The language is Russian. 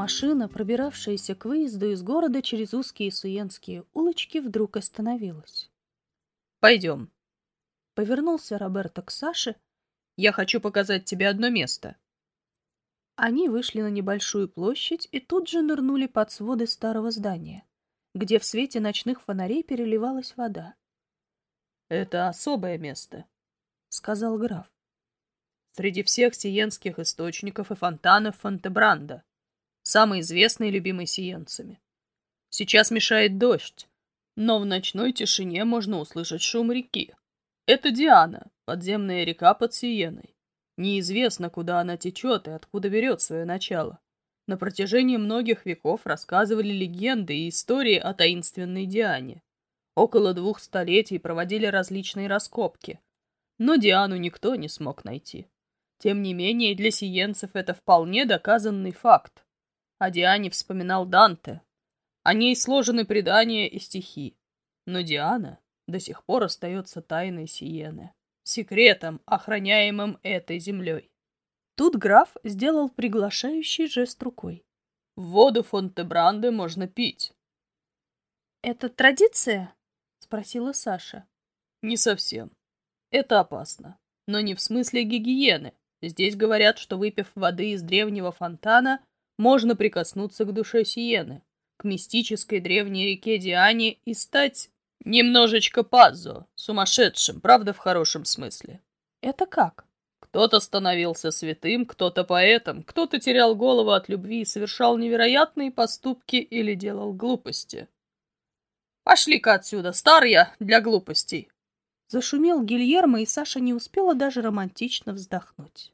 Машина, пробиравшаяся к выезду из города через узкие суенские улочки, вдруг остановилась. «Пойдем», — повернулся Роберто к Саше. «Я хочу показать тебе одно место». Они вышли на небольшую площадь и тут же нырнули под своды старого здания, где в свете ночных фонарей переливалась вода. «Это особое место», — сказал граф. «Среди всех сиенских источников и фонтанов Фонтебранда самый известный и любимый сиенцами. Сейчас мешает дождь, но в ночной тишине можно услышать шум реки. Это Диана, подземная река под Сиеной. Неизвестно, куда она течет и откуда берет свое начало. На протяжении многих веков рассказывали легенды и истории о таинственной Диане. Около двух столетий проводили различные раскопки, но Диану никто не смог найти. Тем не менее, для сиенцев это вполне доказанный факт. О Диане вспоминал Данте. О ней сложены предания и стихи. Но Диана до сих пор остается тайной Сиены, секретом, охраняемым этой землей. Тут граф сделал приглашающий жест рукой. В воду Фонтебранде можно пить. «Это традиция?» — спросила Саша. «Не совсем. Это опасно. Но не в смысле гигиены. Здесь говорят, что выпив воды из древнего фонтана, можно прикоснуться к душе Сиены, к мистической древней реке Диане и стать немножечко паззо, сумасшедшим, правда в хорошем смысле. Это как? Кто-то становился святым, кто-то поэтом, кто-то терял голову от любви и совершал невероятные поступки или делал глупости. «Пошли-ка отсюда, старая, для глупостей!» Зашумел Гильермо, и Саша не успела даже романтично вздохнуть.